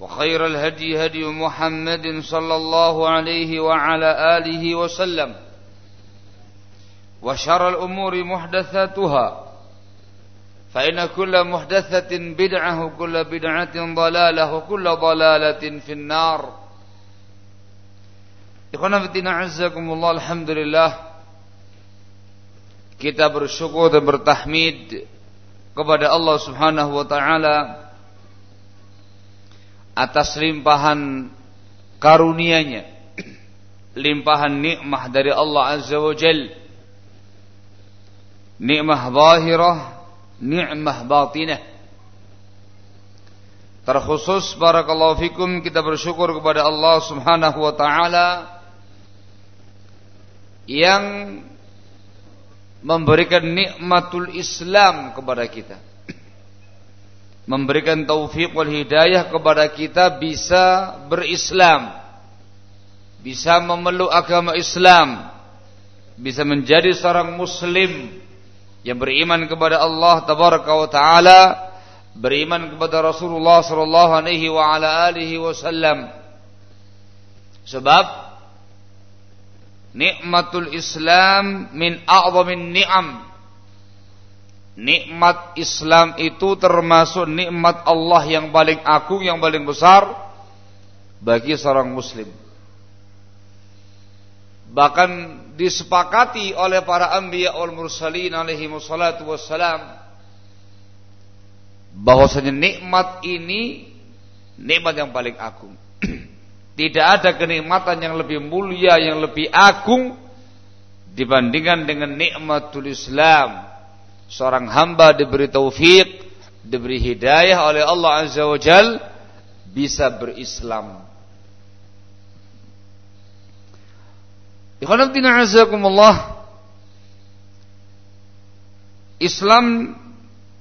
وخير الهدي هدي محمد صلى الله عليه وعلى آله وسلم وشر الأمور محدثاتها فإن كل محدثة بدعة وكل بدعة ضلالة وكل ضلالة في النار Ikhwan fitina azzakumullah alhamdulillah kita bersyukur dan bertahmid kepada Allah Subhanahu wa taala atas limpahan karunia-Nya, limpahan nikmah dari Allah Azza wa Jal. Nikmah zahirah, nikmah batinah. Terkhusus barakallahu fikum kita bersyukur kepada Allah Subhanahu wa taala yang memberikan nikmatul Islam kepada kita memberikan taufik wal hidayah kepada kita bisa berislam bisa memeluk agama Islam bisa menjadi seorang muslim yang beriman kepada Allah tabaraka wa taala beriman kepada Rasulullah sallallahu alaihi wa ala alihi wasallam. Sebab nikmatul Islam min a'zamin ni'am Nikmat Islam itu termasuk nikmat Allah yang paling agung, yang paling besar bagi seorang muslim. Bahkan disepakati oleh para anbiya wal mursalin alaihi wassalatu wassalam bahwasanya nikmat ini nikmat yang paling agung. Tidak ada kenikmatan yang lebih mulia, yang lebih agung dibandingkan dengan nikmatul Islam seorang hamba diberi taufik, diberi hidayah oleh Allah Azza wa Jal bisa berislam. Ikhwanatina azakumullah Islam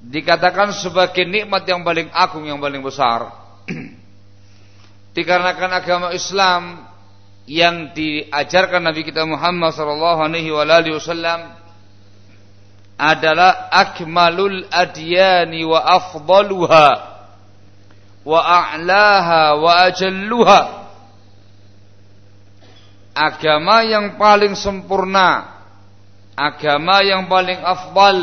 dikatakan sebagai nikmat yang paling agung yang paling besar dikarenakan agama Islam yang diajarkan Nabi kita Muhammad sallallahu alaihi wasallam adalah akmalul adyani wa afdaluha wa a'laha wa ajalluha. Agama yang paling sempurna agama yang paling afdal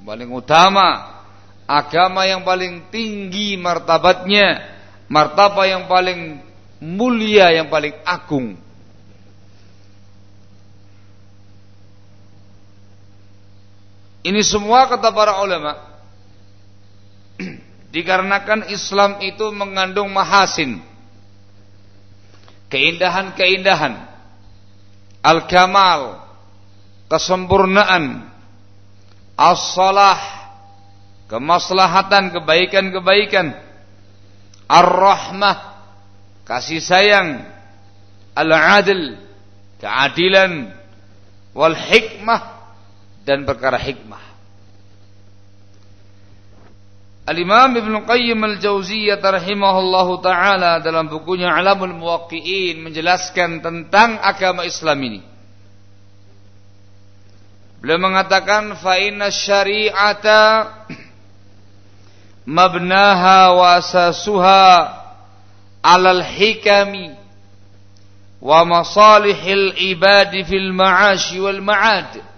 yang paling utama agama yang paling tinggi martabatnya martabat yang paling mulia yang paling agung Ini semua kata para ulama. Dikarenakan Islam itu mengandung mahasin. Keindahan-keindahan. Al-kamal. Kesempurnaan, as-salah, kemaslahatan, kebaikan-kebaikan, ar-rahmah, kasih sayang, al-adil, keadilan, wal hikmah dan perkara hikmah. Al-Imam Ibn Qayyim Al-Jauziyah rahimahullahu taala dalam bukunya Alamul Muwaqqi'in menjelaskan tentang agama Islam ini. Beliau mengatakan fa inna syari'ata mabnaha wa asasuha 'alal hikami wa masalihil ibadi fil ma'ashi wal ma'ad.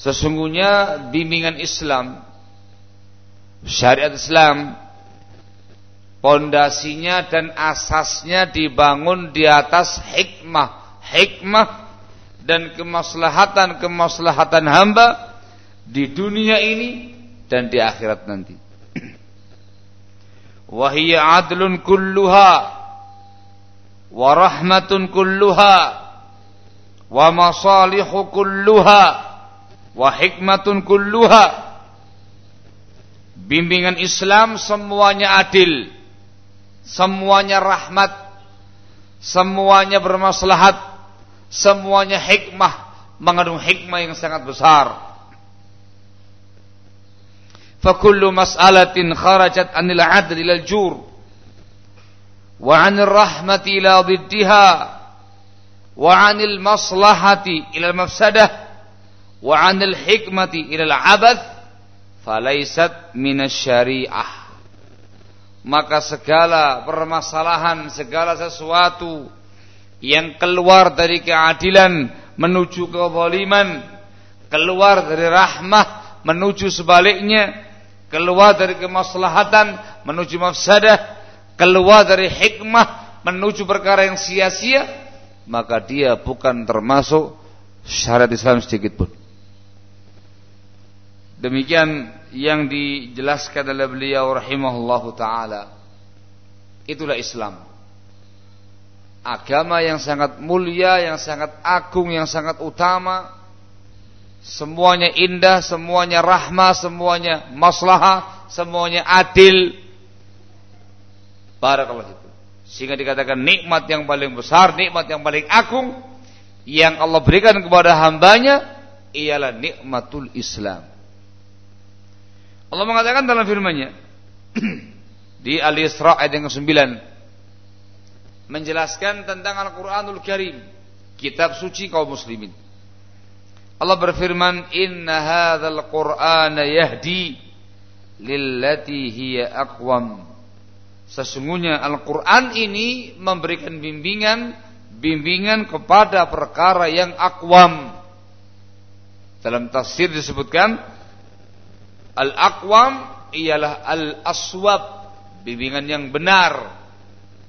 Sesungguhnya bimbingan Islam syariat Islam pondasinya dan asasnya dibangun di atas hikmah. Hikmah dan kemaslahatan-kemaslahatan hamba di dunia ini dan di akhirat nanti. Wahiyya adlun kulluha wa rahmatun kulluha wa masalihu kulluha wa hikmatun kulluha. Bimbingan Islam semuanya adil. Semuanya rahmat. Semuanya bermaslahat. Semuanya hikmah. Mengandung hikmah yang sangat besar. Fakullu mas'alatin kharajat anil adli lal jur wa anil rahmati ila diddiha wa anil maslahati ilal mafsadah wa 'anil hikmati ilal abad, falaisat minasyariah maka segala permasalahan segala sesuatu yang keluar dari keadilan menuju kezaliman keluar dari rahmah menuju sebaliknya keluar dari kemaslahatan menuju mafsadah keluar dari hikmah menuju perkara yang sia-sia maka dia bukan termasuk syariat Islam sedikit pun. Demikian yang dijelaskan oleh beliau rahimahullahu taala. Itulah Islam. Agama yang sangat mulia, yang sangat agung, yang sangat utama. Semuanya indah, semuanya rahmah, semuanya maslahah, semuanya adil. Barakallahu itu. Sehingga dikatakan nikmat yang paling besar, nikmat yang paling agung yang Allah berikan kepada hambanya ialah nikmatul Islam. Allah mengatakan dalam firman-Nya di Al-Isra ayat yang ke-9 menjelaskan tentang Al-Qur'anul Karim, kitab suci kaum muslimin. Allah berfirman, "Inna hadzal Qur'ana yahdi lillati hiya aqwam." Sesungguhnya Al-Qur'an ini memberikan bimbingan bimbingan kepada perkara yang akwam. Dalam tafsir disebutkan Al-aqwam ialah al-aswab, bimbingan yang benar.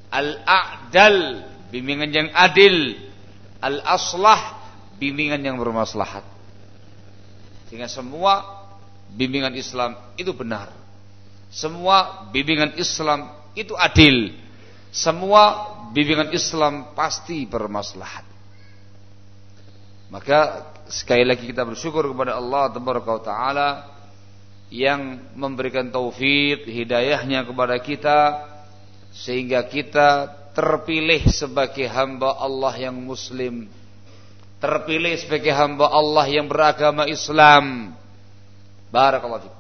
Al-a'dal, bimbingan yang adil. Al-aslah, bimbingan yang bermaslahat. Sehingga semua bimbingan Islam itu benar. Semua bimbingan Islam itu adil. Semua bimbingan Islam pasti bermaslahat. Maka sekali lagi kita bersyukur kepada Allah Taala yang memberikan taufik hidayahnya kepada kita sehingga kita terpilih sebagai hamba Allah yang muslim terpilih sebagai hamba Allah yang beragama Islam. Barakallahu fikum.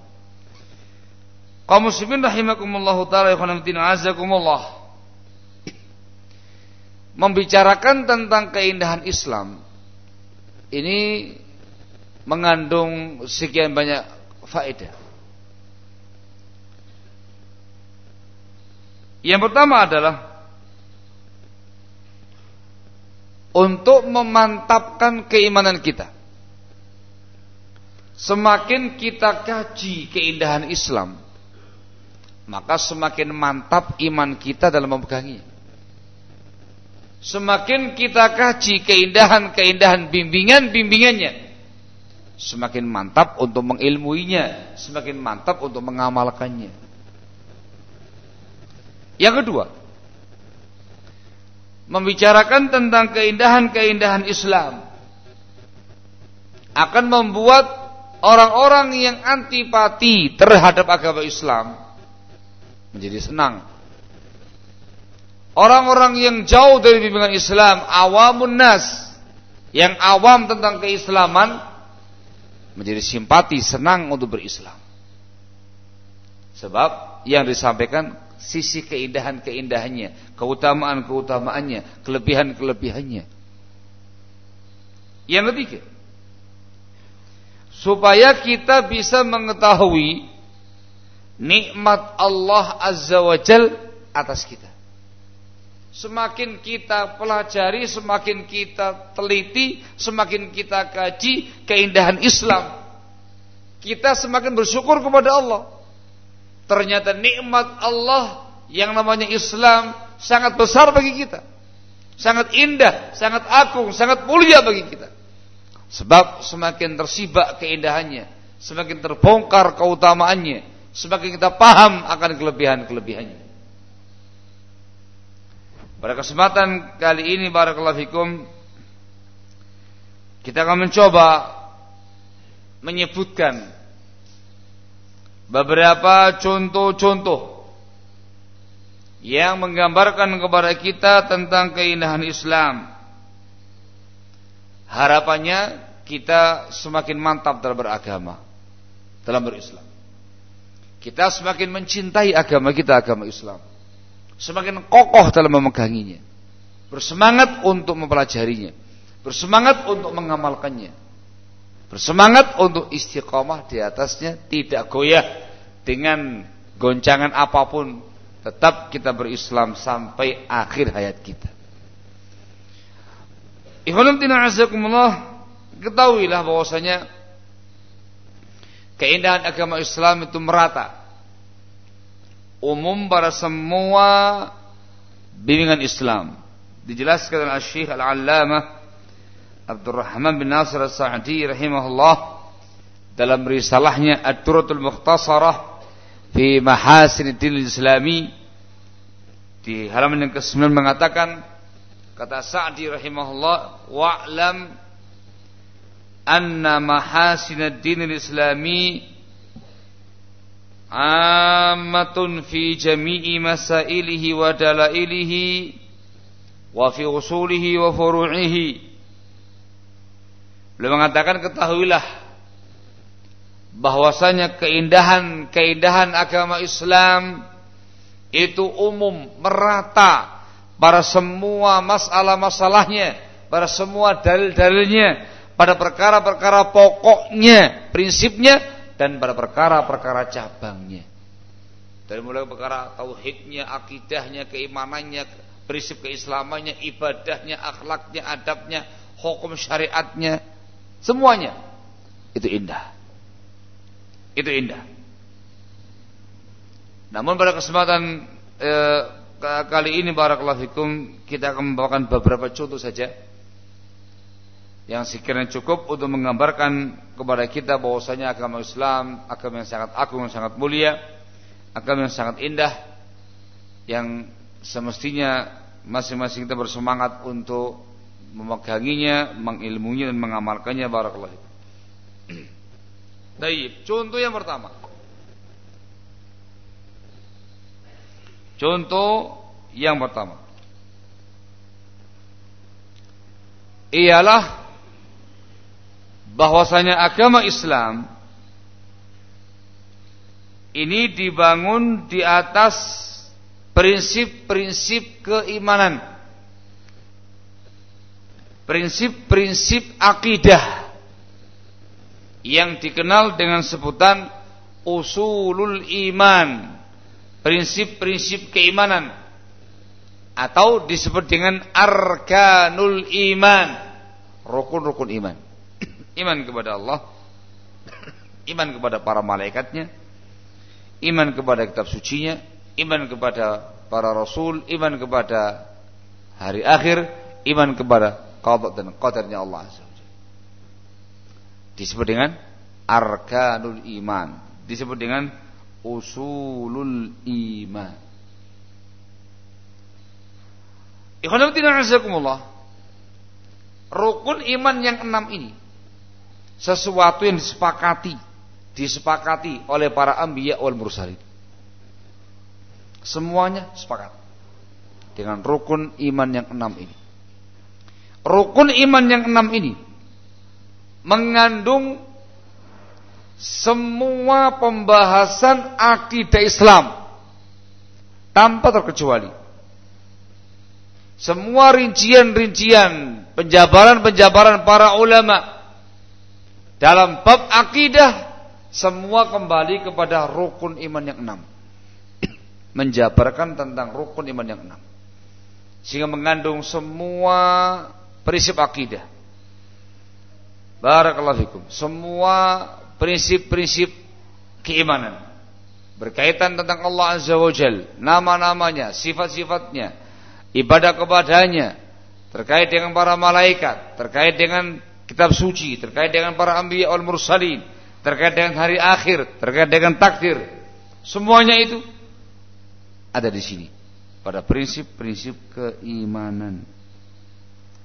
Kaum muslimin rahimakumullah taala azakumullah. Membicarakan tentang keindahan Islam ini mengandung sekian banyak faedah Yang pertama adalah untuk memantapkan keimanan kita. Semakin kita kaji keindahan Islam, maka semakin mantap iman kita dalam memeganginya. Semakin kita kaji keindahan-keindahan bimbingan-bimbingannya, semakin mantap untuk mengilmuinya, semakin mantap untuk mengamalkannya. Yang kedua, membicarakan tentang keindahan-keindahan Islam. akan membuat orang-orang yang antipati terhadap agama Islam menjadi senang. Orang-orang yang jauh dari bimbingan Islam, awamun nas, yang awam tentang keislaman menjadi simpati, senang untuk berislam. Sebab yang disampaikan sisi keindahan-keindahannya, keutamaan-keutamaannya, kelebihan-kelebihannya. Yang ketiga, supaya kita bisa mengetahui nikmat Allah Azza wa Jal atas kita. Semakin kita pelajari, semakin kita teliti, semakin kita kaji keindahan Islam, kita semakin bersyukur kepada Allah. Ternyata nikmat Allah yang namanya Islam sangat besar bagi kita. Sangat indah, sangat agung, sangat mulia bagi kita. Sebab semakin tersibak keindahannya, semakin terbongkar keutamaannya, semakin kita paham akan kelebihan-kelebihannya. Pada kesempatan kali ini barakallahu fikum kita akan mencoba menyebutkan beberapa contoh-contoh yang menggambarkan kepada kita tentang keindahan Islam. Harapannya kita semakin mantap dalam beragama, dalam berislam. Kita semakin mencintai agama kita, agama Islam. Semakin kokoh dalam memeganginya. Bersemangat untuk mempelajarinya. Bersemangat untuk mengamalkannya Bersemangat untuk istiqomah di atasnya, tidak goyah dengan goncangan apa pun. Tetap kita berislam sampai akhir hayat kita. Ikhwanuddin azakumullah, ketahuilah bahwasanya keindahan agama Islam itu merata. Umum pada semua bimbingan Islam. Dijelaskan oleh Syekh Al-Allamah Abdurrahman bin Nasir As-Sa'di rahimahullah dalam risalahnya Ad-Duratul Mukhtasarah fi Mahasin Din Islami di halaman yang ke-9 mengatakan kata Sa'di rahimahullah wa'lam anna mahasin ad-din al-islami ammatun fi jami'i masailihi wa dalailihi wa fi usulihi wa furu'ihi Beliau mengatakan ketahuilah bahwasanya keindahan-keindahan agama Islam itu umum, merata pada semua masalah-masalahnya, pada semua dalil-dalilnya, pada perkara-perkara pokoknya, prinsipnya dan pada perkara-perkara cabangnya. Dari mulai perkara tauhidnya, akidahnya, keimanannya, prinsip keislamannya, ibadahnya, akhlaknya, adabnya, hukum syariatnya, Semuanya itu indah. Itu indah. Namun pada kesempatan eh, kali ini barakallahu fikum kita akan membawakan beberapa contoh saja yang sekiranya cukup untuk menggambarkan kepada kita bahwasanya agama Islam agama yang sangat agung yang sangat mulia, agama yang sangat indah yang semestinya masing-masing kita bersemangat untuk memeganginya, mengilmunya dan mengamalkannya barakallahu Baik, contoh yang pertama. Contoh yang pertama. Ialah bahwasanya agama Islam ini dibangun di atas prinsip-prinsip keimanan prinsip-prinsip akidah yang dikenal dengan sebutan usulul iman, prinsip-prinsip keimanan atau disebut dengan arkanul iman, rukun-rukun iman. Iman kepada Allah, iman kepada para malaikatnya, iman kepada kitab sucinya, iman kepada para rasul, iman kepada hari akhir, iman kepada qada dan qadarnya Allah Azza Disebut dengan arkanul iman, disebut dengan usulul iman. Ikhwanuddin azakumullah. Rukun iman yang enam ini sesuatu yang disepakati disepakati oleh para anbiya wal mursalin. Semuanya sepakat dengan rukun iman yang enam ini. Rukun iman yang enam ini mengandung semua pembahasan akidah Islam tanpa terkecuali. Semua rincian-rincian penjabaran-penjabaran para ulama dalam bab akidah semua kembali kepada rukun iman yang enam. Menjabarkan tentang rukun iman yang enam. Sehingga mengandung semua prinsip akidah. Barakallahu fikum. Semua prinsip-prinsip keimanan berkaitan tentang Allah Azza wa Jal, nama-namanya, sifat-sifatnya, ibadah kepadanya, terkait dengan para malaikat, terkait dengan kitab suci, terkait dengan para anbiya wal mursalin, terkait dengan hari akhir, terkait dengan takdir. Semuanya itu ada di sini pada prinsip-prinsip keimanan.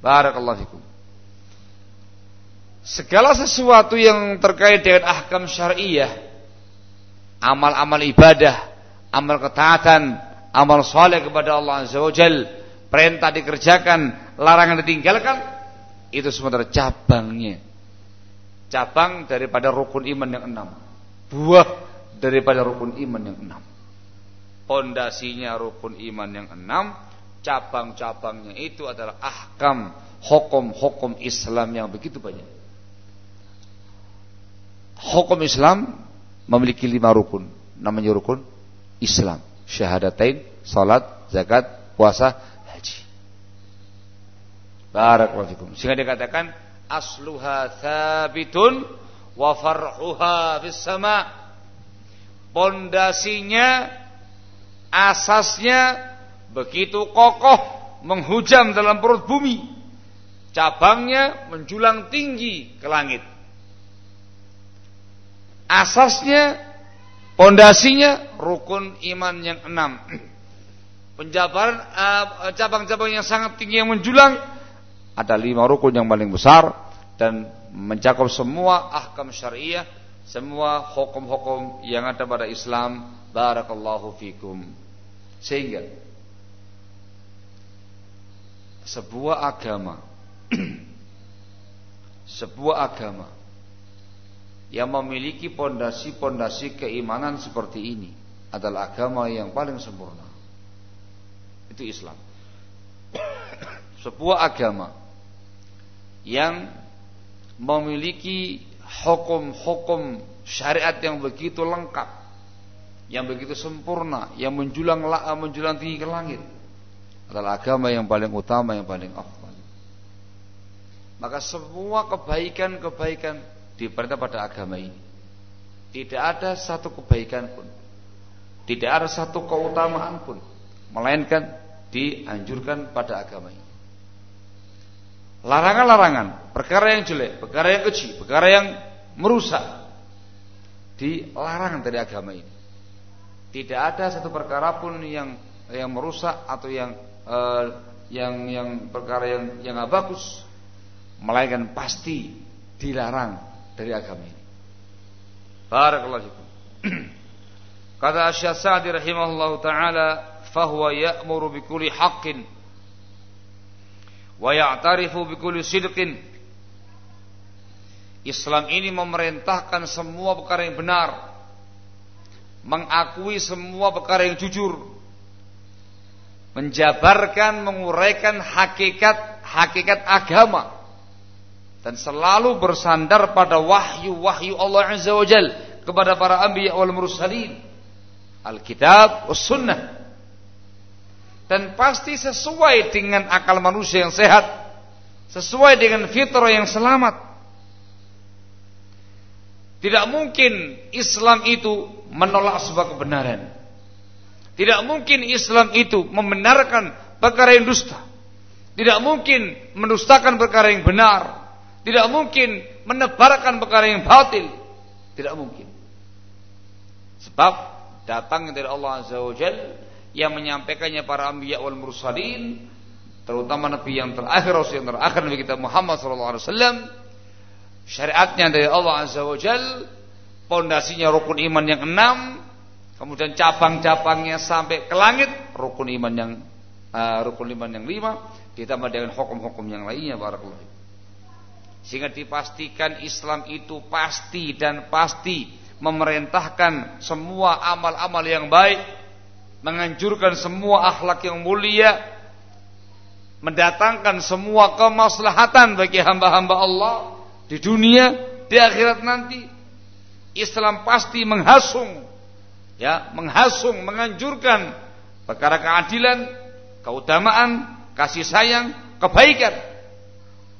Barakallahu fikum segala sesuatu yang terkait dengan ahkam syariah, amal-amal ibadah, amal ketaatan, amal soleh kepada Allah Azza wa Jal, perintah dikerjakan, larangan ditinggalkan, itu sementara cabangnya. Cabang daripada rukun iman yang enam. Buah daripada rukun iman yang enam. Pondasinya rukun iman yang enam, cabang-cabangnya itu adalah ahkam, hukum-hukum Islam yang begitu banyak hukum Islam memiliki lima rukun. Namanya rukun Islam. Syahadatain, salat, zakat, puasa, haji. Barakallahu fikum. Sehingga dikatakan asluha thabitun wa far'uha fis sama. Pondasinya asasnya begitu kokoh menghujam dalam perut bumi. Cabangnya menjulang tinggi ke langit asasnya, pondasinya rukun iman yang enam. Penjabaran uh, cabang-cabang yang sangat tinggi yang menjulang ada lima rukun yang paling besar dan mencakup semua ahkam syariah, semua hukum-hukum yang ada pada Islam. Barakallahu fikum. Sehingga sebuah agama sebuah agama yang memiliki pondasi-pondasi keimanan seperti ini adalah agama yang paling sempurna. Itu Islam. Sebuah agama yang memiliki hukum-hukum syariat yang begitu lengkap, yang begitu sempurna, yang menjulang menjulang tinggi ke langit adalah agama yang paling utama, yang paling afdal. Maka semua kebaikan-kebaikan diperintah pada agama ini. Tidak ada satu kebaikan pun, tidak ada satu keutamaan pun, melainkan dianjurkan pada agama ini. Larangan-larangan, perkara yang jelek, perkara yang kecil, perkara yang merusak, dilarang dari agama ini. Tidak ada satu perkara pun yang yang merusak atau yang uh, yang yang perkara yang yang bagus, melainkan pasti dilarang dari agama ini. Barakallahu. Kata Syekh Sa'di rahimahullah taala, "Fahuwa ya'muru bi kulli haqqin wa ya'tarifu bi kulli sidqin." Islam ini memerintahkan semua perkara yang benar, mengakui semua perkara yang jujur, menjabarkan, menguraikan hakikat hakikat agama. Dan selalu bersandar pada wahyu-wahyu Allah Azza wa Jal kepada para anbiya wal mursalin. Alkitab sunnah. Dan pasti sesuai dengan akal manusia yang sehat. Sesuai dengan fitrah yang selamat. Tidak mungkin Islam itu menolak sebuah kebenaran tidak mungkin Islam itu membenarkan perkara yang dusta tidak mungkin mendustakan perkara yang benar tidak mungkin menebarkan perkara yang batil. Tidak mungkin. Sebab datang dari Allah Azza wa Jal yang menyampaikannya para anbiya wal mursalin terutama nabi yang terakhir rasul yang terakhir nabi kita Muhammad sallallahu alaihi wasallam syariatnya dari Allah Azza wa Jal, pondasinya rukun iman yang enam, kemudian cabang-cabangnya sampai ke langit, rukun iman yang uh, rukun iman yang lima, ditambah dengan hukum-hukum yang lainnya, barakallahu sehingga dipastikan Islam itu pasti dan pasti memerintahkan semua amal-amal yang baik, menganjurkan semua akhlak yang mulia, mendatangkan semua kemaslahatan bagi hamba-hamba Allah di dunia, di akhirat nanti. Islam pasti menghasung ya, menghasung, menganjurkan perkara keadilan, keutamaan, kasih sayang, kebaikan.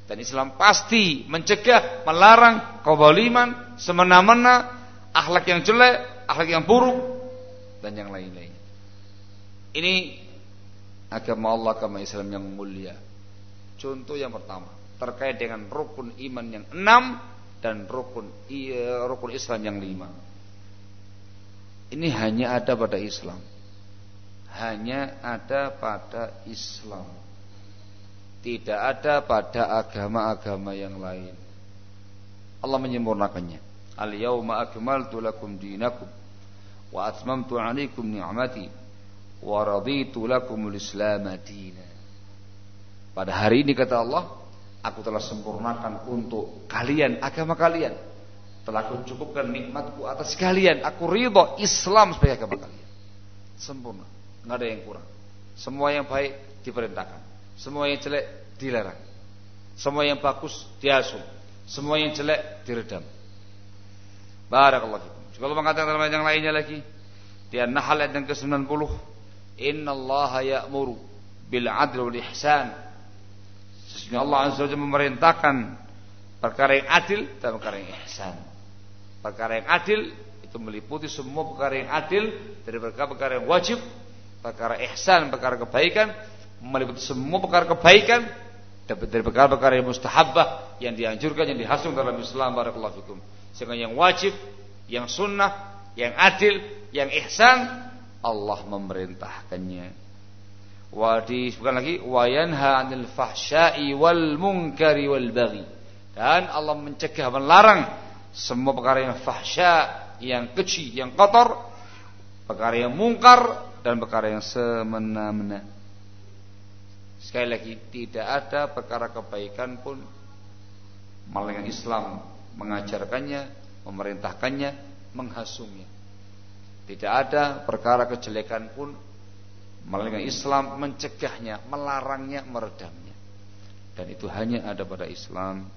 Dan Islam pasti mencegah, melarang kezaliman, semena-mena, akhlak yang jelek, akhlak yang buruk dan yang lain-lain. Ini agama Allah, agama Islam yang mulia. Contoh yang pertama terkait dengan rukun iman yang enam dan rukun rukun Islam yang lima. Ini hanya ada pada Islam. Hanya ada pada Islam. Tidak ada pada agama-agama yang lain. Allah menyempurnakannya. Al-yawma akmaltu lakum dinakum wa atmamtu 'alaikum ni'mati wa raditu lakumul Islam Pada hari ini kata Allah, aku telah sempurnakan untuk kalian agama kalian. Telah aku cukupkan nikmatku atas kalian. Aku ridho Islam sebagai agama kalian. Sempurna, nggak ada yang kurang. Semua yang baik diperintahkan, semua yang jelek dilarang. Semua yang bagus diasuh, semua yang jelek diredam. Barakallahu fikum. Kalau mengatakan dalam yang lainnya lagi, di An-Nahl ayat yang ke-90, Inna Allah ya'muru bil adl wal ihsan. Sesungguhnya Allah Azza wa memerintahkan perkara yang adil dan perkara yang ihsan. Perkara yang adil itu meliputi semua perkara yang adil dari perkara-perkara yang wajib, perkara ihsan, perkara kebaikan, meliputi semua perkara kebaikan dari perkara-perkara yang mustahabbah yang dianjurkan yang dihasung dalam Islam barakallahu fikum. Sehingga yang wajib, yang sunnah, yang adil, yang ihsan Allah memerintahkannya. Wa disebutkan lagi wa yanha 'anil fahsya'i wal munkari wal baghi. Dan Allah mencegah melarang semua perkara yang fahsya, yang keji, yang kotor, perkara yang mungkar dan perkara yang semena-mena. Sekali lagi tidak ada perkara kebaikan pun malaikat Islam mengajarkannya, memerintahkannya, menghasungnya. Tidak ada perkara kejelekan pun melainkan Islam mencegahnya, melarangnya, meredamnya. Dan itu hanya ada pada Islam.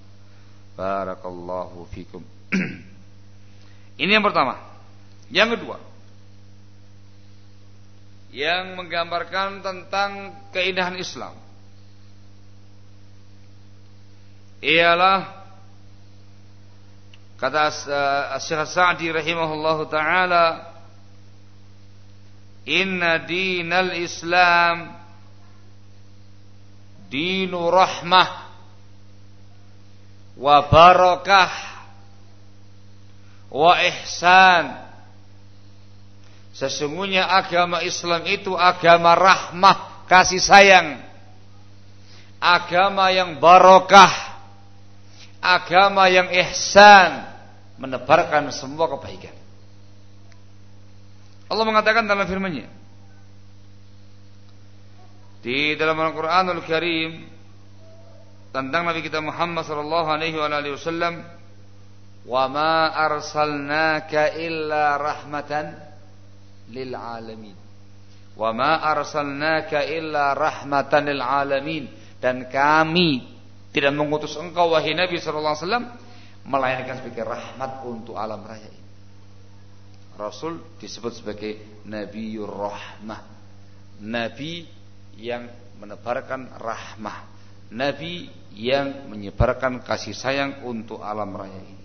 Barakallahu fikum. Ini yang pertama. Yang kedua, yang menggambarkan tentang keindahan Islam ialah kata Syekh Sa'di rahimahullahu taala Inna dinal Islam dinu rahmah wa barakah wa ihsan Sesungguhnya agama Islam itu agama rahmah, kasih sayang. Agama yang barokah. Agama yang ihsan, menebarkan semua kebaikan. Allah mengatakan dalam firman-Nya di dalam Al-Qur'anul Karim tentang Nabi kita Muhammad sallallahu alaihi wasallam wa ma arsalnaka illa rahmatan lil alamin wa ma arsalnaka illa rahmatan lil alamin dan kami tidak mengutus engkau wahai Nabi sallallahu alaihi wasallam melainkan sebagai rahmat untuk alam raya ini Rasul disebut sebagai Nabiur Rahmah. Nabi yang menebarkan rahmah. Nabi yang menyebarkan kasih sayang untuk alam raya ini.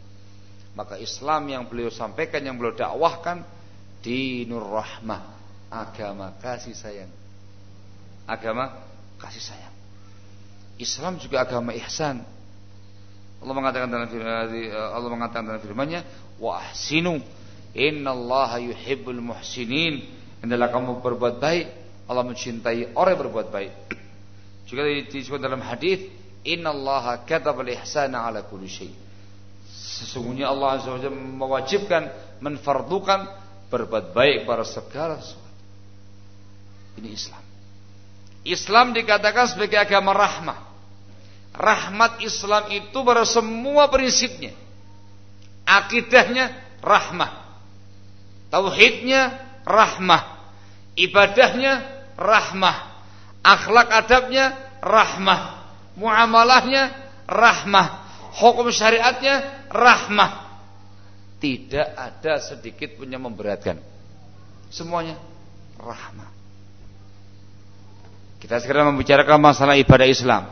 Maka Islam yang beliau sampaikan, yang beliau dakwahkan Dinur Rahmah, agama kasih sayang. Agama kasih sayang. Islam juga agama ihsan. Allah mengatakan dalam firman Allah mengatakan dalam firman-Nya wa ahsinu Innallaha yuhibbul muhsinin. Hendaklah kamu berbuat baik, Allah mencintai orang yang berbuat baik. Juga disebut dalam hadis, Innallaha katabal ihsana ala kulli syai. Sesungguhnya Allah Azza wa Jalla mewajibkan, menfardukan berbuat baik pada segala sesuatu. Ini Islam. Islam dikatakan sebagai agama rahmah. Rahmat Islam itu pada semua prinsipnya. Akidahnya rahmah. Tauhidnya rahmah. Ibadahnya rahmah. Akhlak adabnya rahmah. Muamalahnya rahmah. Hukum syariatnya rahmah. Tidak ada sedikit pun yang memberatkan. Semuanya rahmah. Kita sekarang membicarakan masalah ibadah Islam.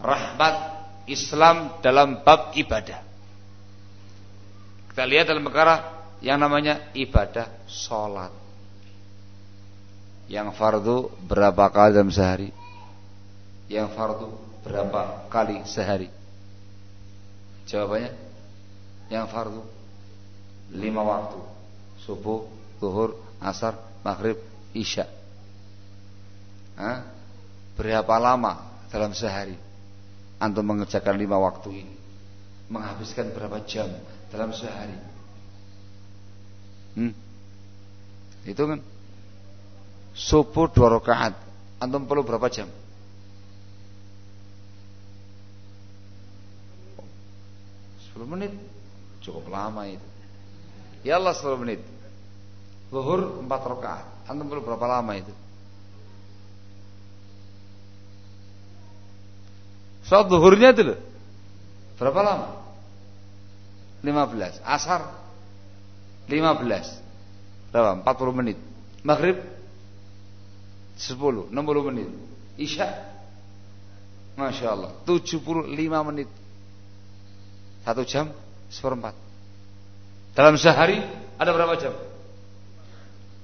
Rahmat Islam dalam bab ibadah. Kita lihat dalam perkara yang namanya ibadah sholat. Yang fardu berapa kali dalam sehari? Yang fardu berapa kali sehari? Jawabannya yang fardu lima waktu subuh, zuhur, asar, maghrib, isya. Hah? Berapa lama dalam sehari antum mengerjakan lima waktu ini? Menghabiskan berapa jam dalam sehari? Hmm? Itu kan subuh dua rakaat antum perlu berapa jam? Sepuluh menit cukup lama itu. Ya Allah 10 menit. Zuhur 4 rakaat. Antum perlu berapa lama itu? Saat zuhurnya itu loh. Berapa lama? 15. Asar 15. Berapa? 40 menit. Maghrib 10, 60 menit. Isya Masya Allah 75 menit Satu jam seperempat dalam sehari ada berapa jam?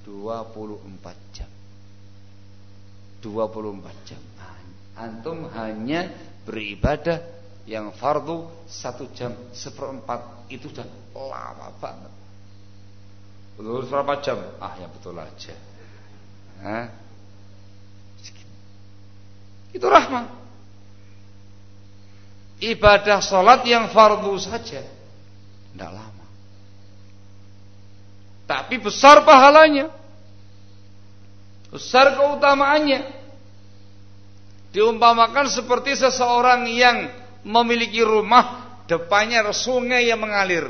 24 jam. 24 jam. Antum hanya beribadah yang fardu satu jam seperempat itu sudah lama banget. Betul berapa jam? Ah ya betul aja. Hah? Itu rahmat. Ibadah sholat yang fardu saja tidak lama. Tapi besar pahalanya. Besar keutamaannya. Diumpamakan seperti seseorang yang memiliki rumah depannya sungai yang mengalir.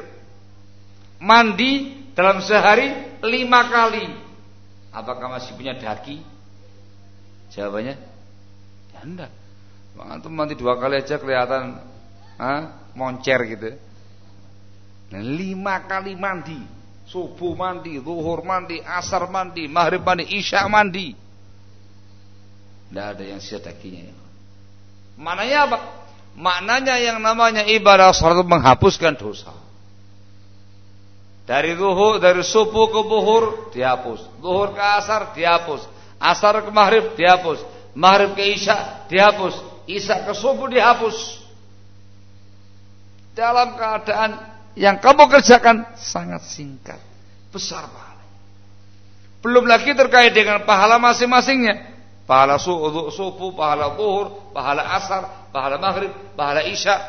Mandi dalam sehari lima kali. Apakah masih punya daki? Jawabannya, ya. Antum mandi dua kali aja kelihatan ah, moncer gitu. Nah, lima kali mandi Subuh mandi, zuhur mandi, asar mandi, maghrib mandi, isya mandi. Tidak ada yang sisa dakinya. Maknanya apa? Maknanya yang namanya ibadah salat menghapuskan dosa. Dari zuhur, dari subuh ke zuhur dihapus, zuhur ke asar dihapus, asar ke maghrib dihapus, maghrib ke isya dihapus, isya ke subuh dihapus. Dalam keadaan yang kamu kerjakan sangat singkat. Besar pahala. Belum lagi terkait dengan pahala masing-masingnya. Pahala subuh, pahala zuhur, pahala asar, pahala maghrib, pahala isya.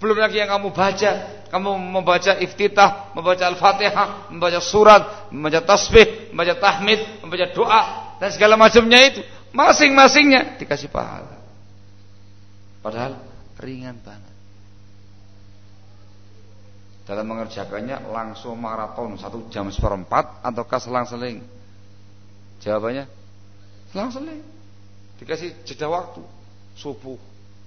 Belum lagi yang kamu baca. Kamu membaca iftitah, membaca al-fatihah, membaca surat, membaca tasbih, membaca tahmid, membaca doa. Dan segala macamnya itu. Masing-masingnya dikasih pahala. Padahal ringan banget dalam mengerjakannya langsung maraton satu jam seperempat ataukah selang-seling? Jawabannya selang-seling. Dikasih jeda waktu. Subuh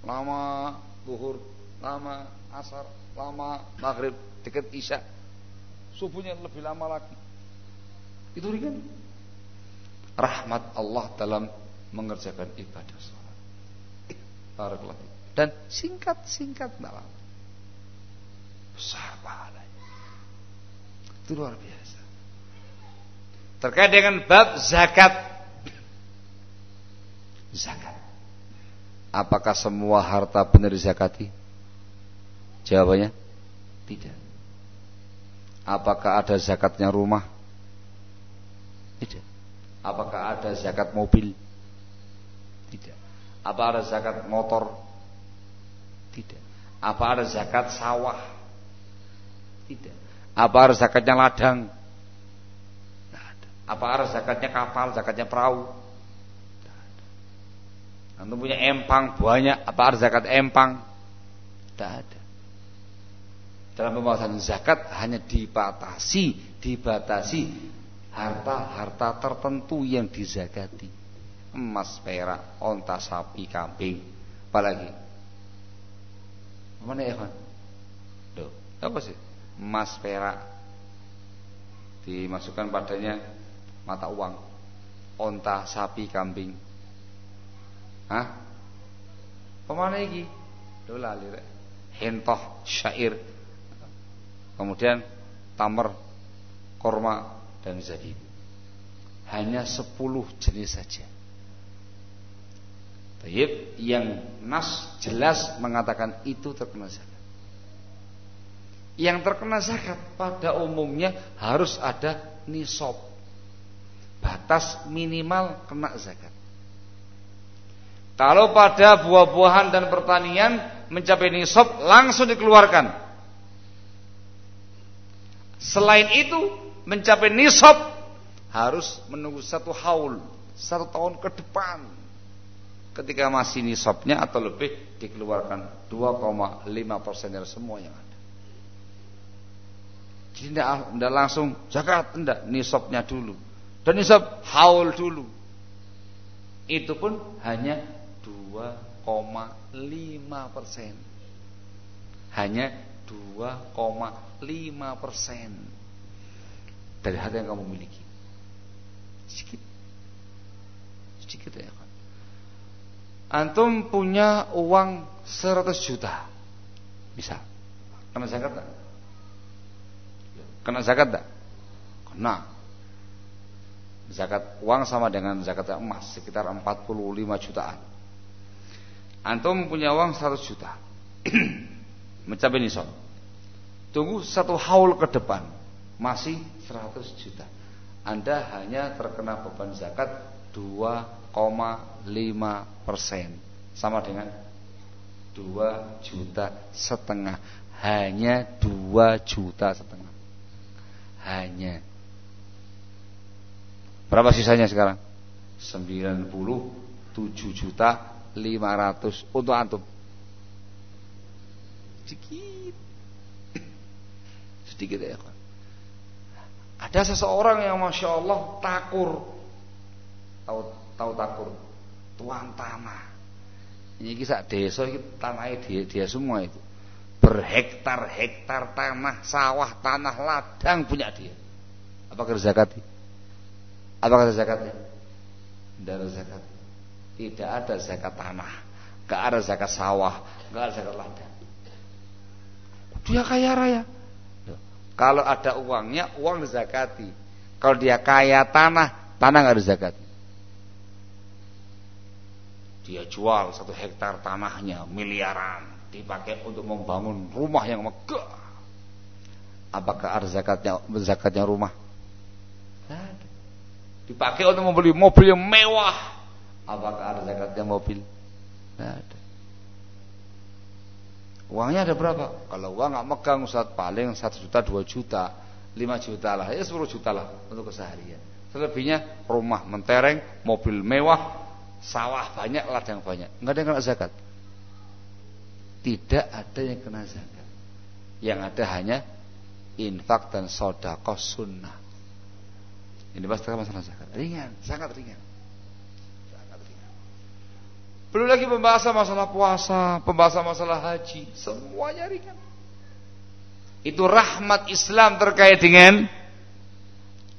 lama, zuhur lama, asar lama, maghrib dekat isya. Subuhnya lebih lama lagi. Itu ringan. Rahmat Allah dalam mengerjakan ibadah Dan singkat-singkat dalam Besar pahalanya. Itu luar biasa. Terkait dengan bab zakat. Zakat. Apakah semua harta benar dizakati? Jawabannya tidak. Apakah ada zakatnya rumah? Tidak. Apakah ada zakat mobil? Apa ada zakat motor? Tidak. Apa ada zakat sawah? Tidak. Apa harus zakatnya ladang? Tidak ada. Apa harus zakatnya kapal, zakatnya perahu? Tidak ada. Punya empang banyak, apa harus zakat empang? Tidak ada. Dalam pembahasan zakat hanya dibatasi, dibatasi harta-harta tertentu yang dizakati. Emas, perak, onta, sapi, kambing, apalagi. Mana ya, Duh, apa sih? Emas, perak dimasukkan padanya mata uang. Onta, sapi, kambing. Hah? Pemana iki? Lho lali rek. Hentoh, syair. Kemudian tamer, korma dan zabib. Hanya sepuluh jenis saja. Taib yang nas jelas mengatakan itu terkena zakat. Yang terkena zakat pada umumnya harus ada nisab. Batas minimal kena zakat. Kalau pada buah-buahan dan pertanian mencapai nisab langsung dikeluarkan. Selain itu mencapai nisab harus menunggu satu haul, satu tahun ke depan. Ketika masih nisabnya atau lebih dikeluarkan 2,5 persen dari semua yang ada. Jadi tidak, tidak langsung zakat, tidak nisabnya dulu. Dan nisab haul dulu. Itu pun hanya 2,5 persen. Hanya 2,5 persen dari harta yang kamu miliki. Sedikit. Sedikit ya. Antum punya uang 100 juta. Bisa. Kena zakat tak? Kena zakat tak? Kena. Zakat uang sama dengan zakat emas sekitar 45 jutaan. Antum punya uang 100 juta. Mencapai nisab. Tunggu satu haul ke depan masih 100 juta. Anda hanya terkena beban zakat 2,5 persen, sama dengan 2 juta setengah. Hanya 2 juta setengah. Hanya. Berapa sisanya sekarang? 97 juta 500 untuk antum. Sedikit. Sedikit ya kan. Ada seseorang yang masya Allah takur, tahu takur, tuan tanah. Ini kisah desa ini tanahnya dia, dia semua itu berhektar-hektar tanah sawah tanah ladang punya dia. Apakah zakat? Apakah zakatnya? Tidak ada zakat. Tidak ada zakat tanah, Gak ada zakat sawah, gak ada zakat ladang. Dia kaya raya. Kalau ada uangnya, uang dizakati. Kalau dia kaya tanah, tanah nggak dizakati. Dia jual satu hektar tanahnya miliaran, dipakai untuk membangun rumah yang megah. Apakah ada zakatnya, zakatnya rumah? Dipakai untuk membeli mobil yang mewah. Apakah ada zakatnya mobil? Tidak ada. Uangnya ada berapa? Kalau uang nggak megang Ustaz paling satu juta, dua juta, lima juta lah, ya sepuluh juta lah untuk keseharian. Selebihnya rumah mentereng, mobil mewah, sawah banyak, ladang banyak. Nggak ada yang kena zakat. Tidak ada yang kena zakat. Yang ada hanya infak dan sodakoh sunnah. Ini pasti masalah zakat. Ringan, sangat ringan. Belum lagi pembahasan masalah puasa, pembahasan masalah haji, semuanya ringan. Itu rahmat Islam terkait dengan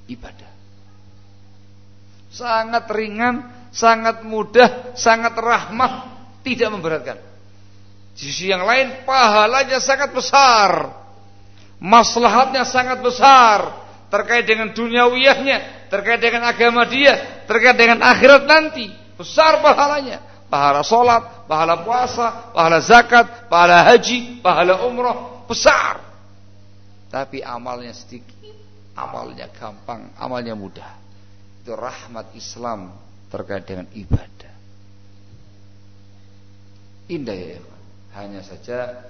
ibadah. Sangat ringan, sangat mudah, sangat rahmat, tidak memberatkan. Di sisi yang lain pahalanya sangat besar. Maslahatnya sangat besar terkait dengan duniawiyahnya, terkait dengan agama dia, terkait dengan akhirat nanti. Besar pahalanya pahala solat, pahala puasa, pahala zakat, pahala haji, pahala umroh besar. Tapi amalnya sedikit, amalnya gampang, amalnya mudah. Itu rahmat Islam terkait dengan ibadah. Indah ya, hanya saja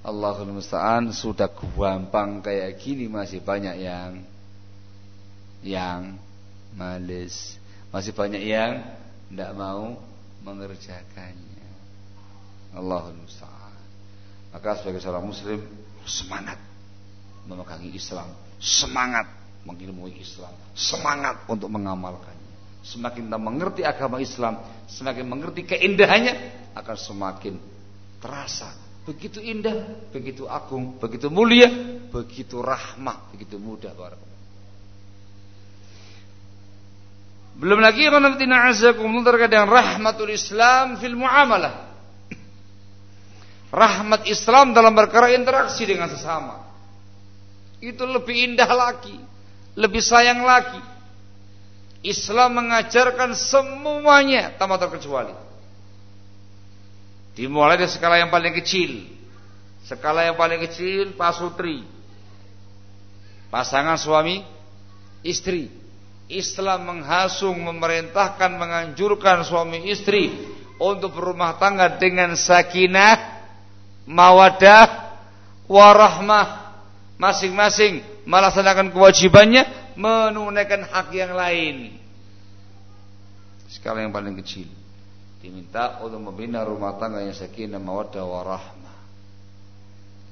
Allahul musta'an sudah gampang kayak gini masih banyak yang yang males, masih banyak yang tidak mau mengerjakannya. Allahul musta'an. Maka sebagai seorang muslim semangat memegangi Islam, semangat mengilmui Islam, semangat untuk mengamalkannya. Semakin kita mengerti agama Islam, semakin mengerti keindahannya, akan semakin terasa begitu indah, begitu agung, begitu mulia, begitu rahmah, begitu mudah Belum lagi qanatina azakum terkadang rahmatul Islam fil muamalah. Rahmat Islam dalam perkara interaksi dengan sesama. Itu lebih indah lagi, lebih sayang lagi. Islam mengajarkan semuanya tanpa terkecuali. Dimulai dari skala yang paling kecil. Skala yang paling kecil pasutri. Pasangan suami istri. Islam menghasung, memerintahkan, menganjurkan suami istri untuk berumah tangga dengan sakinah, mawadah, warahmah. Masing-masing melaksanakan kewajibannya, menunaikan hak yang lain. Skala yang paling kecil diminta untuk membina rumah tangga yang sakinah mawaddah warahmah.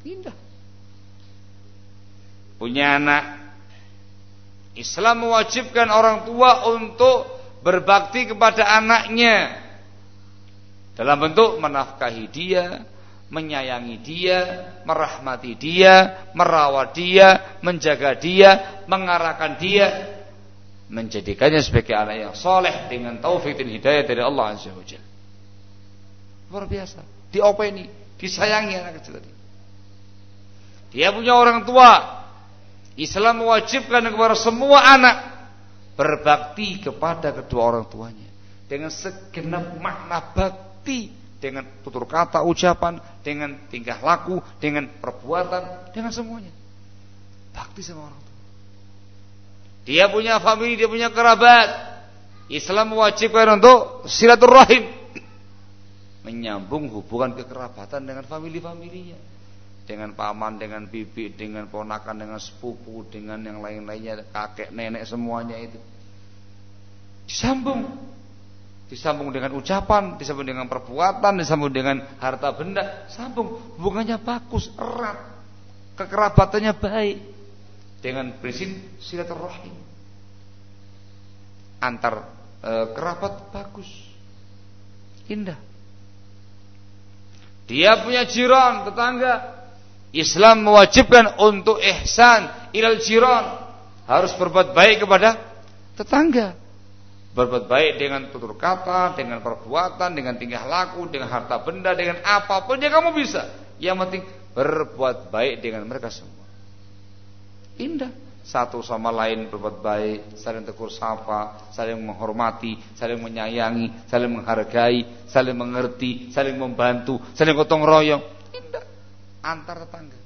Indah. Punya anak Islam mewajibkan orang tua untuk berbakti kepada anaknya dalam bentuk menafkahi dia, menyayangi dia, merahmati dia, merawat dia, menjaga dia, mengarahkan dia menjadikannya sebagai anak yang soleh dengan taufik dan hidayah dari Allah Azza wa. Luar biasa. Diopeni, disayangi anak kecil tadi. Dia punya orang tua. Islam mewajibkan kepada semua anak berbakti kepada kedua orang tuanya dengan segenap makna bakti dengan tutur kata ucapan dengan tingkah laku dengan perbuatan dengan semuanya bakti sama orang tua dia punya famili, dia punya kerabat. Islam mewajibkan untuk silaturahim. Menyambung hubungan kekerabatan dengan famili-familinya. Dengan paman, dengan bibi, dengan ponakan, dengan sepupu, dengan yang lain-lainnya, kakek, nenek semuanya itu. Disambung. Disambung dengan ucapan, disambung dengan perbuatan, disambung dengan harta benda. Sambung. Hubungannya bagus, erat. Kekerabatannya baik dengan prinsip silaturahim antar e, kerabat bagus indah dia punya jiran tetangga Islam mewajibkan untuk ihsan ilal jiran harus berbuat baik kepada tetangga berbuat baik dengan tutur kata, dengan perbuatan, dengan tingkah laku, dengan harta benda, dengan apa pun yang kamu bisa. Yang penting berbuat baik dengan mereka semua. Indah. Satu sama lain berbuat baik, saling tegur sapa, saling menghormati, saling menyayangi, saling menghargai, saling mengerti, saling membantu, saling gotong royong. Indah. Antar tetangga.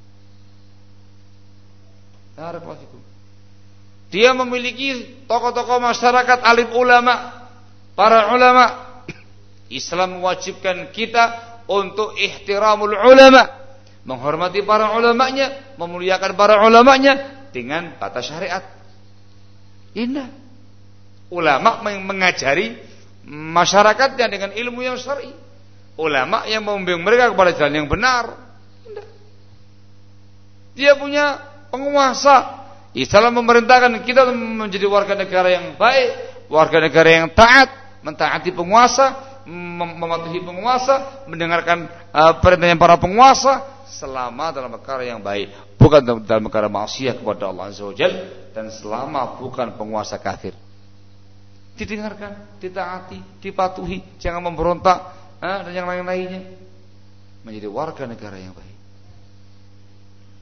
Dia memiliki tokoh-tokoh masyarakat alim ulama, para ulama. Islam mewajibkan kita untuk ihtiramul ulama, menghormati para ulamanya, memuliakan para ulamanya dengan batas syariat. Indah. Ulama mengajari masyarakatnya dengan ilmu yang syar'i. Ulama yang membimbing mereka kepada jalan yang benar. Indah. Dia punya penguasa. Islam memerintahkan kita menjadi warga negara yang baik, warga negara yang taat, mentaati penguasa, mematuhi penguasa, mendengarkan uh, perintahnya para penguasa selama dalam perkara yang baik bukan dalam perkara maksiat kepada Allah Azza wa dan selama bukan penguasa kafir. Didengarkan, ditaati, dipatuhi, jangan memberontak eh, dan yang lain-lainnya. Menjadi warga negara yang baik.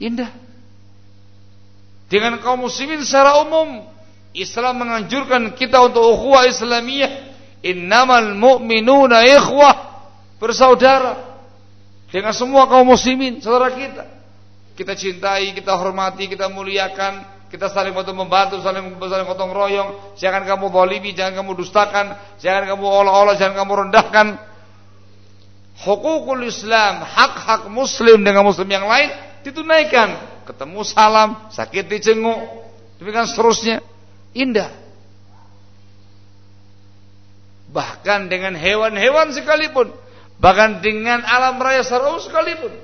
Indah. Dengan kaum muslimin secara umum, Islam menganjurkan kita untuk ukhuwah Islamiyah. Innamal mu'minuna ikhwah. Bersaudara dengan semua kaum muslimin, saudara kita kita cintai, kita hormati, kita muliakan, kita saling bantu membantu, saling saling gotong royong. Jangan kamu zalimi, jangan kamu dustakan, jangan kamu olah-olah, jangan kamu rendahkan. hukukul Islam, hak-hak muslim dengan muslim yang lain ditunaikan. Ketemu salam, sakit dijenguk, demikian seterusnya. Indah. Bahkan dengan hewan-hewan sekalipun, bahkan dengan alam raya secara sekalipun.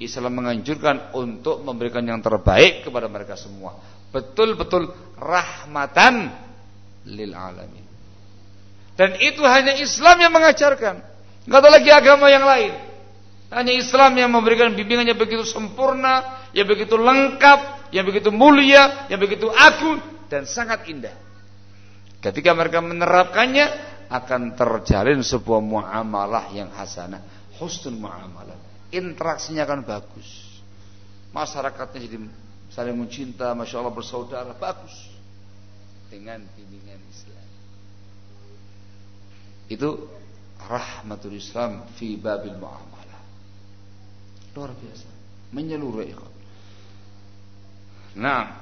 Islam menganjurkan untuk memberikan yang terbaik kepada mereka semua. Betul-betul rahmatan lil alamin. Dan itu hanya Islam yang mengajarkan. Enggak ada lagi agama yang lain. Hanya Islam yang memberikan bimbingannya begitu sempurna, yang begitu lengkap, yang begitu mulia, yang begitu agung dan sangat indah. Ketika mereka menerapkannya akan terjalin sebuah muamalah yang hasanah, husnul muamalah. Interaksinya akan bagus. Masyarakatnya jadi saling mencinta, masya Allah bersaudara, bagus dengan bimbingan Islam. Itu rahmatul Islam fi babil muamalah. Luar biasa, menyeluruh ikhwan. Nah,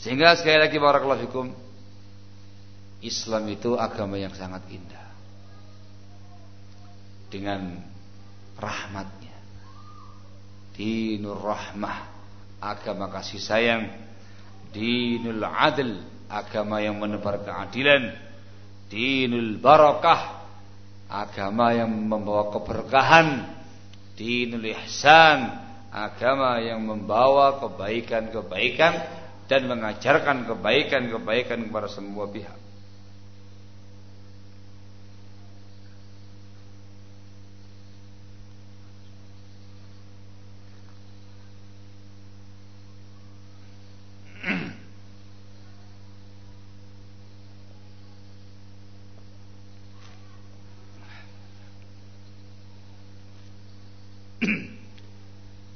sehingga sekali lagi barakallahu fikum Islam itu agama yang sangat indah. Dengan rahmatnya. Dinur rahmah agama kasih sayang. Dinul adl agama yang menebar keadilan, dinul barakah, agama yang membawa keberkahan, dinul ihsan, agama yang membawa kebaikan-kebaikan dan mengajarkan kebaikan-kebaikan kepada semua pihak.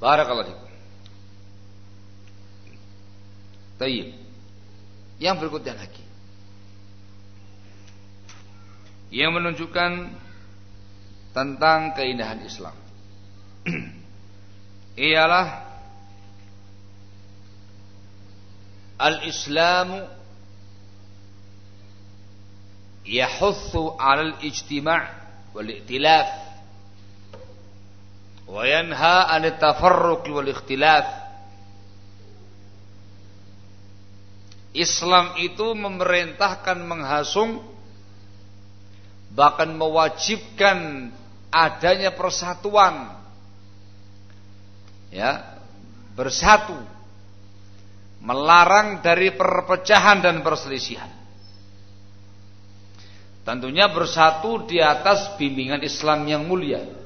Barakallahu fikum. Tayyib. Yang berikutnya lagi. Yang menunjukkan tentang keindahan Islam. Ialah Al-Islamu yahuthu 'ala al-ijtima' wal-i'tilaf wa yanha 'anil tafarruq. Islam itu memerintahkan menghasung bahkan mewajibkan adanya persatuan. Ya bersatu melarang dari perpecahan dan perselisihan. Tentunya bersatu di atas bimbingan Islam yang mulia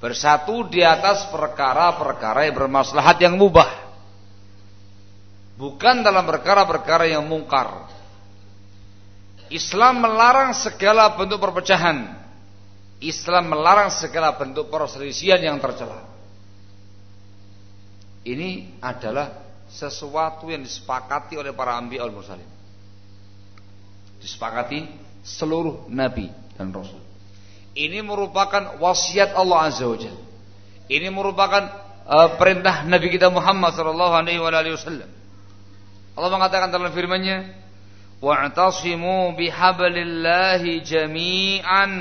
Bersatu di atas perkara-perkara yang bermaslahat yang mubah. Bukan dalam perkara-perkara yang mungkar. Islam melarang segala bentuk perpecahan. Islam melarang segala bentuk perselisihan yang tercela. Ini adalah sesuatu yang disepakati oleh para ambi al-mursalin. Disepakati seluruh nabi dan rasul. Ini merupakan wasiat Allah Azza wa Jalla. Ini merupakan uh, perintah Nabi kita Muhammad sallallahu alaihi wasallam. Allah mengatakan dalam firman-Nya, "Wa'tasimu bihablillahi jami'an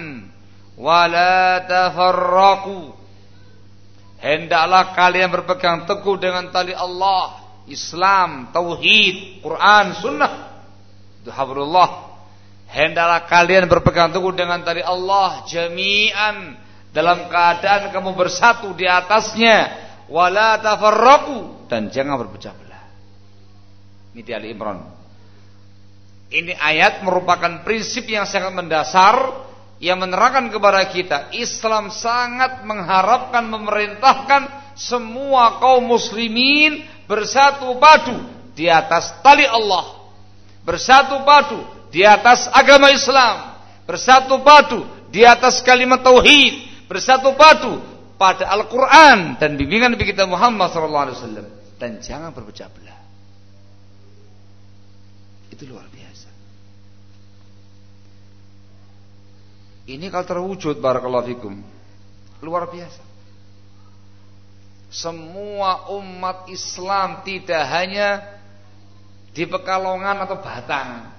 wa la tafarraqu." Hendaklah kalian berpegang teguh dengan tali Allah, Islam, tauhid, Quran, sunnah. Itu hablullah Hendaklah kalian berpegang teguh dengan tali Allah jami'an dalam keadaan kamu bersatu di atasnya wala tafarraqu dan jangan berpecah belah. Ini di Ali Imran. Ini ayat merupakan prinsip yang sangat mendasar yang menerangkan kepada kita Islam sangat mengharapkan memerintahkan semua kaum muslimin bersatu padu di atas tali Allah. Bersatu padu di atas agama Islam, bersatu padu di atas kalimat tauhid, bersatu padu pada Al-Qur'an dan bimbingan Nabi kita Muhammad SAW dan jangan berpecah belah. Itu luar biasa. Ini kalau terwujud barakallahu fikum luar biasa. Semua umat Islam tidak hanya di Pekalongan atau Batang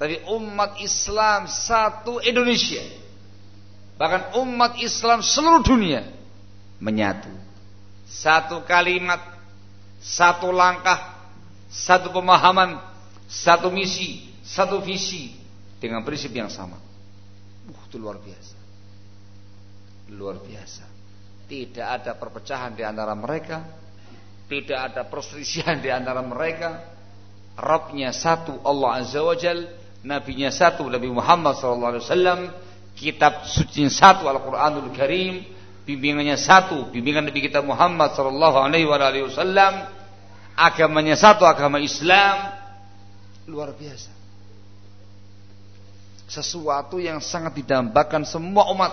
tapi umat Islam satu Indonesia. Bahkan umat Islam seluruh dunia menyatu. Satu kalimat, satu langkah, satu pemahaman, satu misi, satu visi dengan prinsip yang sama. Uh, itu luar biasa. Luar biasa. Tidak ada perpecahan di antara mereka, tidak ada perselisihan di antara mereka. Rabbnya satu Allah Azza wa Jalla nabinya satu Nabi Muhammad SAW kitab suci satu Al-Quranul Karim bimbingannya satu bimbingan Nabi kita Muhammad SAW agamanya satu agama Islam. Luar biasa. Sesuatu yang sangat didambakan semua umat.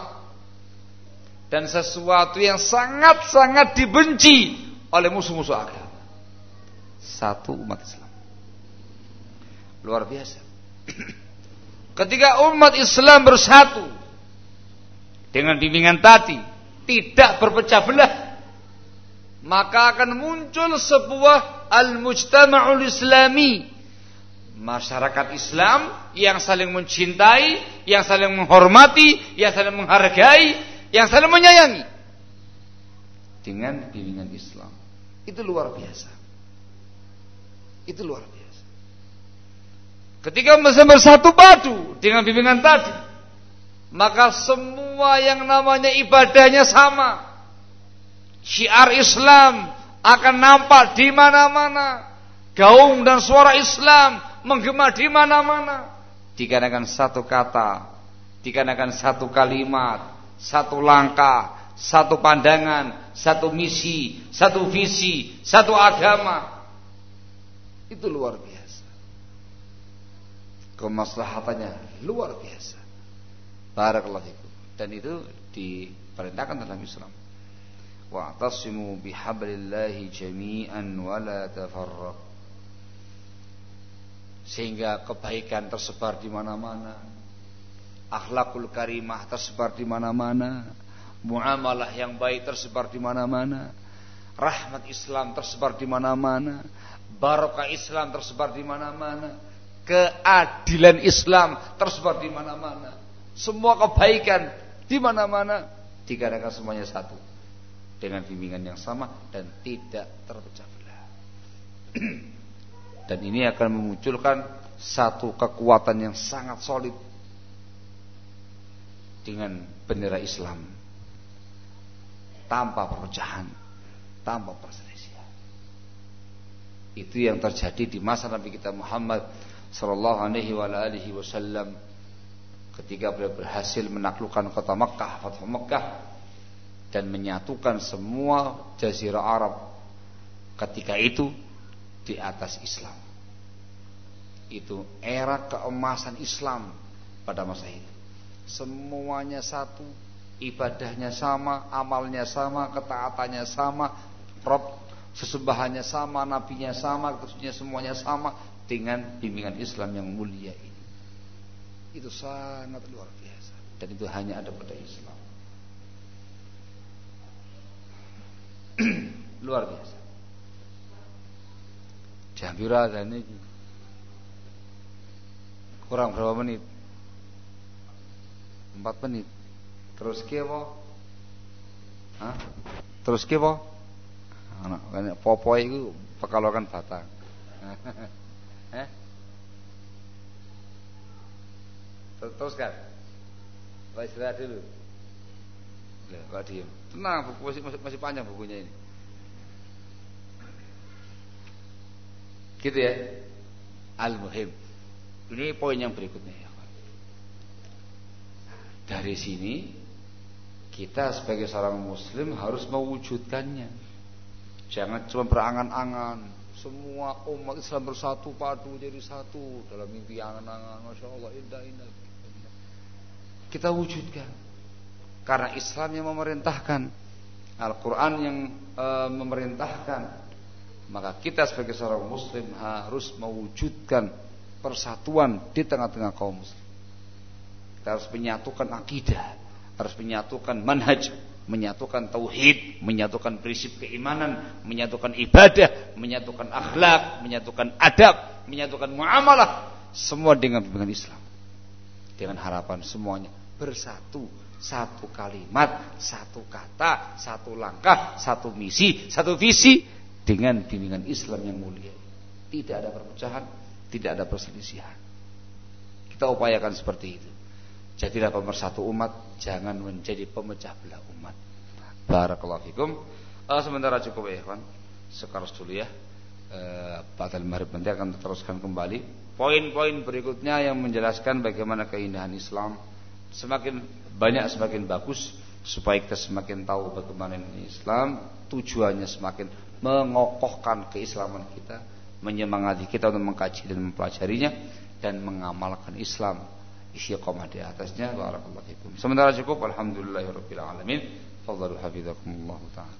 Dan sesuatu yang sangat-sangat dibenci oleh musuh-musuh agama. Satu umat Islam. Luar biasa Ketika umat Islam bersatu dengan bimbingan tadi, tidak berpecah belah, maka akan muncul sebuah al-mujtama'ul islami. Masyarakat Islam yang saling mencintai, yang saling menghormati, yang saling menghargai, yang saling menyayangi. Dengan bimbingan Islam. Itu luar biasa. Itu luar biasa. Ketika masih bersatu padu dengan bimbingan tadi, maka semua yang namanya ibadahnya sama. Syiar Islam akan nampak di mana-mana. Gaung dan suara Islam menggema di mana-mana. Dikarenakan satu kata, dikarenakan satu kalimat, satu langkah, satu pandangan, satu misi, satu visi, satu agama. Itu luar biasa kemaslahatannya luar biasa. Barakallahu fikum. Dan itu diperintahkan dalam Islam. Wa'tasimu bihablillahi jami'an wa la tafarraq. Sehingga kebaikan tersebar di mana-mana. Akhlakul karimah tersebar di mana-mana. Muamalah yang baik tersebar di mana-mana. Rahmat Islam tersebar di mana-mana. Barokah Islam tersebar di mana-mana keadilan Islam tersebar di mana-mana. Semua kebaikan di mana-mana dikarenakan semuanya satu dengan bimbingan yang sama dan tidak terpecah belah. dan ini akan memunculkan satu kekuatan yang sangat solid dengan bendera Islam tanpa perpecahan, tanpa perselisihan. Itu yang terjadi di masa Nabi kita Muhammad sallallahu alaihi wa alihi wasallam ketika beliau berhasil menaklukkan kota Mekah, Fathu Mekah dan menyatukan semua jazirah Arab ketika itu di atas Islam. Itu era keemasan Islam pada masa itu. Semuanya satu, ibadahnya sama, amalnya sama, ketaatannya sama, Rob sesembahannya sama, nabinya sama, kesuciannya semuanya sama, dengan bimbingan Islam yang mulia ini. Itu sangat luar biasa dan itu hanya ada pada Islam. luar biasa. Jambira dan ini kurang berapa menit? Empat menit. Terus kepo? Hah? Terus kepo? Anak popo itu pekalokan batang. Eh? Teruskan. Pak istirahat dulu. Loh, kok diem? Tenang, buku masih, masih, masih panjang bukunya ini. Gitu ya. Al-Muhim. Ini poin yang berikutnya ya. Dari sini kita sebagai seorang muslim harus mewujudkannya. Jangan cuma berangan-angan, semua umat Islam bersatu padu jadi satu. Dalam mimpi angan-angan Masya Allah indah indah. Kita wujudkan. Karena Islam yang memerintahkan Al-Quran yang e, memerintahkan maka kita sebagai seorang muslim harus mewujudkan persatuan di tengah-tengah kaum muslim. Kita harus menyatukan akidah harus menyatukan manhaj menyatukan tauhid, menyatukan prinsip keimanan, menyatukan ibadah, menyatukan akhlak, menyatukan adab, menyatukan muamalah semua dengan bimbingan Islam. Dengan harapan semuanya bersatu, satu kalimat, satu kata, satu langkah, satu misi, satu visi dengan bimbingan Islam yang mulia. Tidak ada perpecahan, tidak ada perselisihan. Kita upayakan seperti itu. Jadilah pemersatu umat, jangan menjadi pemecah belah umat. Barakallahu fikum. Uh, sementara cukup ya, ikhwan. Sekarang dulu ya. Uh, Batal Maghrib nanti akan teruskan kembali poin-poin berikutnya yang menjelaskan bagaimana keindahan Islam semakin banyak semakin bagus supaya kita semakin tahu bagaimana ini Islam tujuannya semakin mengokohkan keislaman kita menyemangati kita untuk mengkaji dan mempelajarinya dan mengamalkan Islam istiqomah di atasnya barakallahu fikum. Sementara cukup alhamdulillahirabbil alamin. Fadhalu hafizakumullah taala